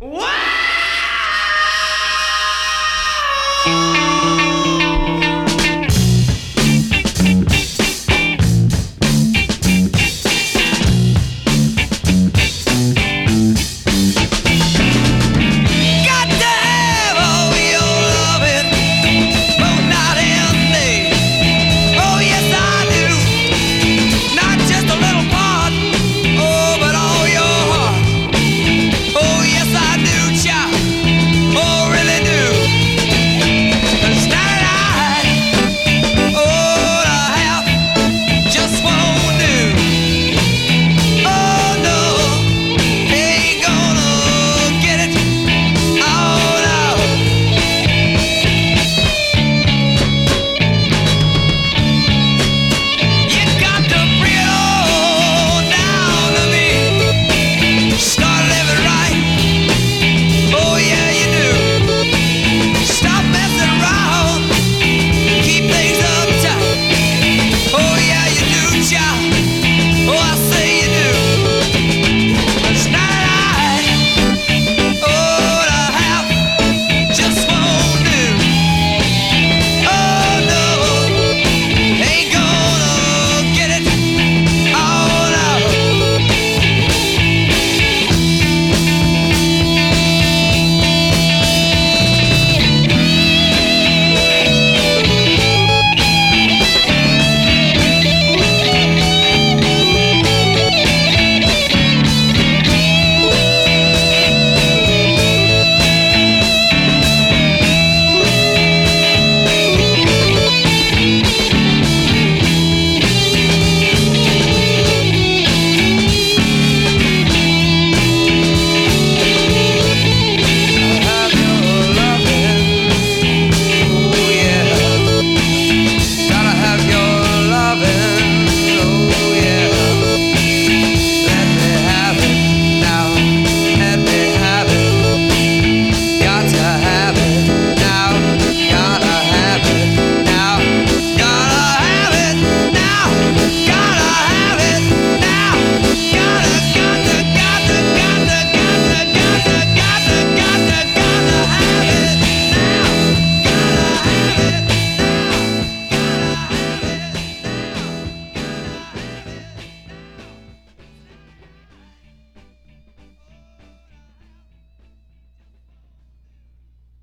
What?